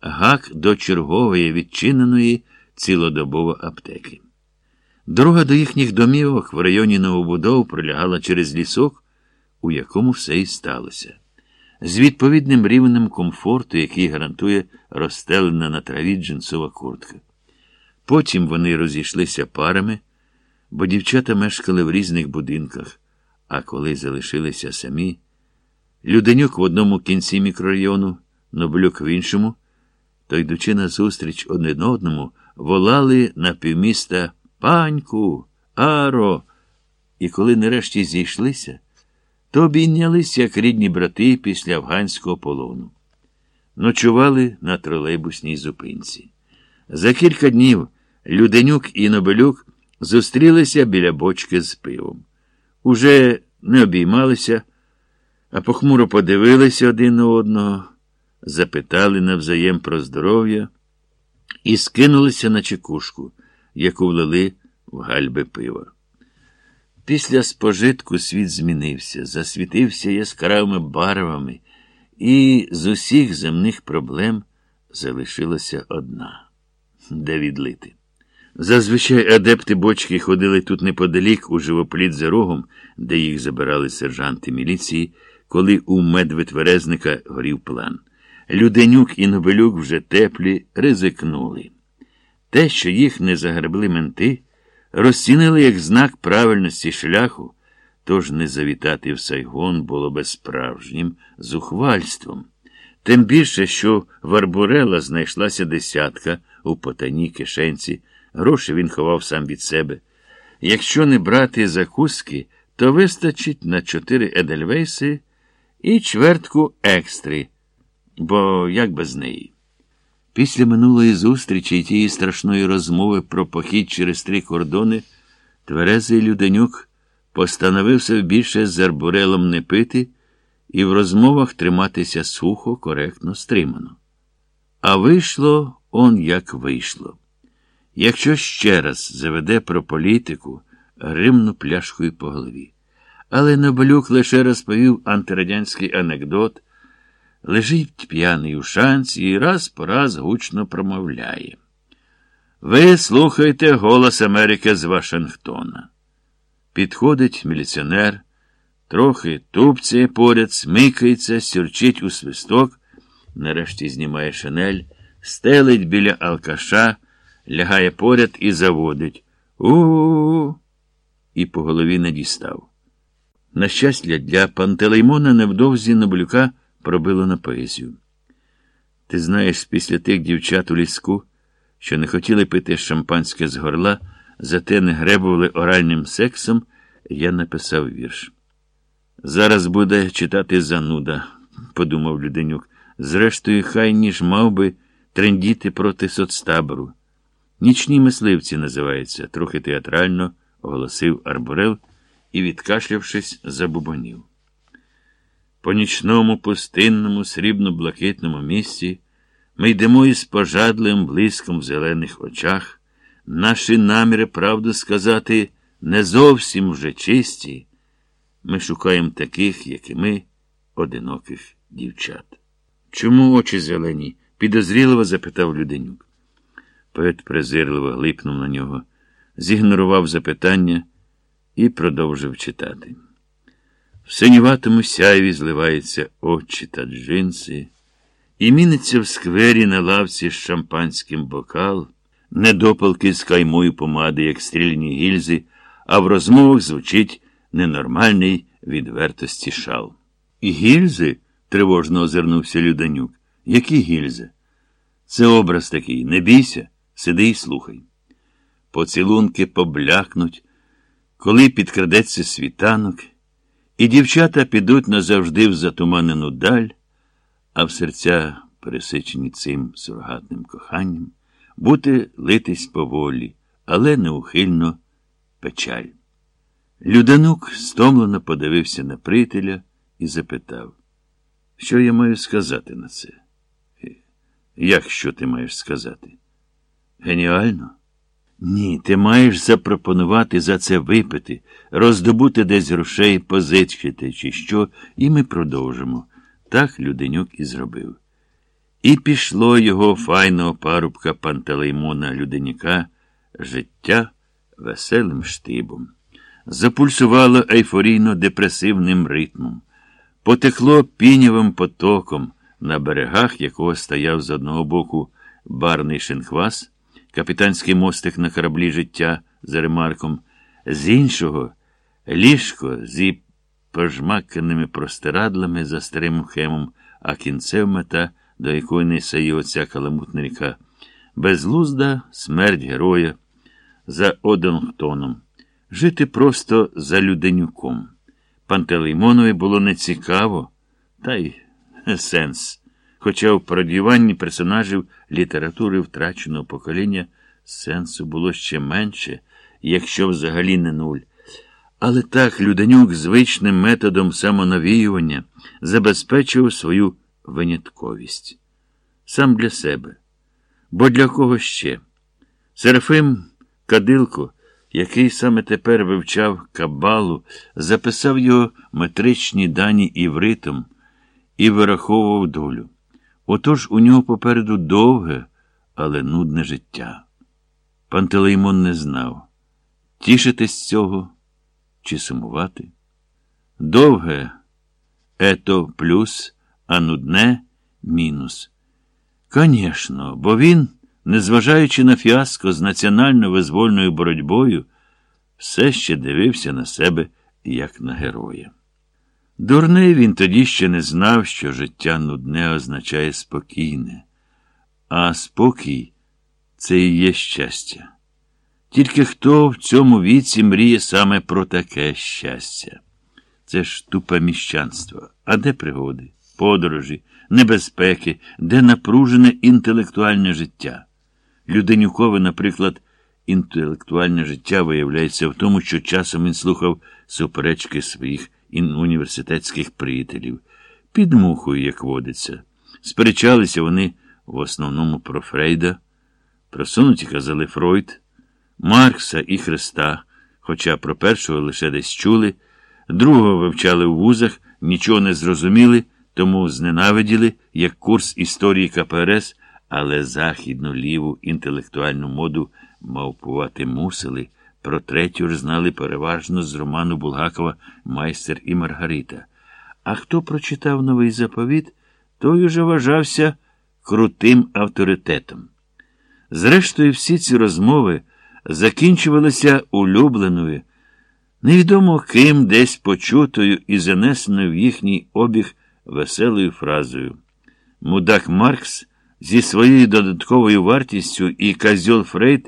гак до чергової відчиненої цілодобово аптеки. Дорога до їхніх домівок в районі новобудов пролягала через лісок, у якому все і сталося. З відповідним рівнем комфорту, який гарантує розстелена на траві джинсова куртка. Потім вони розійшлися парами, бо дівчата мешкали в різних будинках, а коли залишилися самі, Люденюк в одному кінці мікрорайону, Ноблюк в іншому, то, йдучи назустріч один одному, волали на півміста Паньку, Аро. І коли нарешті зійшлися, то обійнялись, як рідні брати після афганського полону. Ночували на тролейбусній зупинці. За кілька днів Люденюк і Нобелюк зустрілися біля бочки з пивом. Уже не обіймалися, а похмуро подивилися один на одного, запитали навзаєм про здоров'я і скинулися на чекушку, яку влили в гальби пива. Після спожитку світ змінився, засвітився яскравими барвами, і з усіх земних проблем залишилася одна де відлити. Зазвичай адепти бочки ходили тут неподалік у живопліт за рогом, де їх забирали сержанти міліції, коли у медвитверезника горів план. Люденюк і Нобелюк вже теплі ризикнули. Те, що їх не загребли менти, розцінили як знак правильності шляху, тож не завітати в Сайгон було би справжнім зухвальством. Тим більше, що в Арбурела знайшлася десятка у потайній кишенці, гроші він ховав сам від себе. Якщо не брати закуски, то вистачить на чотири едельвейси і чвертку екстри, бо як без неї. Після минулої зустрічі і тієї страшної розмови про похід через три кордони, тверезий Люденюк постановився більше з Арбурелом не пити і в розмовах триматися сухо, коректно, стримано. А вийшло он як вийшло. Якщо ще раз заведе про політику, гримну пляшкою по голові. Але Нобелюк лише розповів антирадянський анекдот, лежить п'яний у шанці і раз по раз гучно промовляє. Ви слухайте голос Америки з Вашингтона. Підходить міліціонер, трохи тупцяє поряд, смикається, сюрчить у свисток, нарешті знімає шинель, стелить біля алкаша, лягає поряд і заводить. У-у-у. І по голові не дістав. На щастя, для Пантелеймона невдовзі Ноблюка пробило на поезію. Ти знаєш, після тих дівчат у ліску, що не хотіли пити шампанське з горла, зате не гребували оральним сексом, я написав вірш. Зараз буде читати зануда, подумав Люденюк. Зрештою, хай ніж мав би трендіти проти соцтабору. Нічні мисливці називається, трохи театрально оголосив Арбурел і, відкашлявшись, забубонів. По нічному пустинному, срібно-блакитному місці ми йдемо із пожадливим блиском в зелених очах. Наші наміри, правду сказати, не зовсім вже чисті. Ми шукаємо таких, як і ми, одиноких дівчат. Чому очі зелені? підозріливо запитав Люденюк. Поет презирливо глипнув на нього, зігнорував запитання і продовжив читати. В синюватому сяйві зливаються очі та джинси, і міниться в сквері на лавці з шампанським бокал, недопалки з каймою помади, як стрільні гільзи, а в розмовах звучить ненормальний відвертості шал. І гільзи? тривожно озирнувся Люданюк. Які гільзи? Це образ такий. Не бійся, сиди і слухай. Поцілунки поблякнуть, коли підкрадеться світанок, і дівчата підуть назавжди в затуманену даль, а в серця, пересичені цим сургатним коханням, бути литись поволі, але неухильно печаль. Люданук стомлено подивився на приятеля і запитав, що я маю сказати на це? Як що ти маєш сказати? Геніально? Ні, ти маєш запропонувати за це випити, роздобути десь грошей, позичити, чи що, і ми продовжимо. Так Люденюк і зробив. І пішло його файного парубка Пантелеймона Люденіка життя веселим штибом. Запульсувало ейфорійно депресивним ритмом, потекло пінявим потоком, на берегах якого стояв з одного боку барний шинхвас, капітанський мостик на кораблі життя за ремарком, з іншого ліжко зі пожмаканими простирадлами за старим хемом, а кінцев мета, до якої несе його ця каламутна ріка. Безлузда смерть героя за Одонгтоном. Жити просто за люденюком. Пантелеймонові було нецікаво, та й сенс. Хоча в пародіюванні персонажів літератури втраченого покоління сенсу було ще менше, якщо взагалі не нуль. Але так Люденюк звичним методом самонавіювання забезпечив свою винятковість. Сам для себе. Бо для кого ще? Серафим Кадилко, який саме тепер вивчав кабалу, записав його метричні дані івритом і вираховував долю. Отож у нього попереду довге, але нудне життя. Пантелеймон не знав, тішитись цього чи сумувати. Довге ето плюс, а нудне мінус. Звісно, бо він, незважаючи на фіаско з національно-визвольною боротьбою, все ще дивився на себе як на героя. Дурний він тоді ще не знав, що життя нудне означає спокійне, а спокій це і є щастя. Тільки хто в цьому віці мріє саме про таке щастя? Це ж тупе міщанство. А де пригоди, подорожі, небезпеки, де напружене інтелектуальне життя? Люденюкове, наприклад, інтелектуальне життя виявляється в тому, що часом він слухав суперечки своїх університетських приятелів, під мухою, як водиться. Сперечалися вони в основному про Фрейда, просунуті казали Фройд, Маркса і Христа, хоча про першого лише десь чули, другого вивчали в вузах, нічого не зрозуміли, тому зненавиділи як курс історії КПРС, але західну ліву інтелектуальну моду мавпувати мусили. Про третю ж знали переважно з роману Булгакова Майстер і Маргарита. А хто прочитав новий заповіт, той уже вважався крутим авторитетом. Зрештою, всі ці розмови закінчувалися улюбленою, невідомо ким десь почутою і занесеною в їхній обіг веселою фразою. Мудак Маркс зі своєю додатковою вартістю і Казьол Фрейд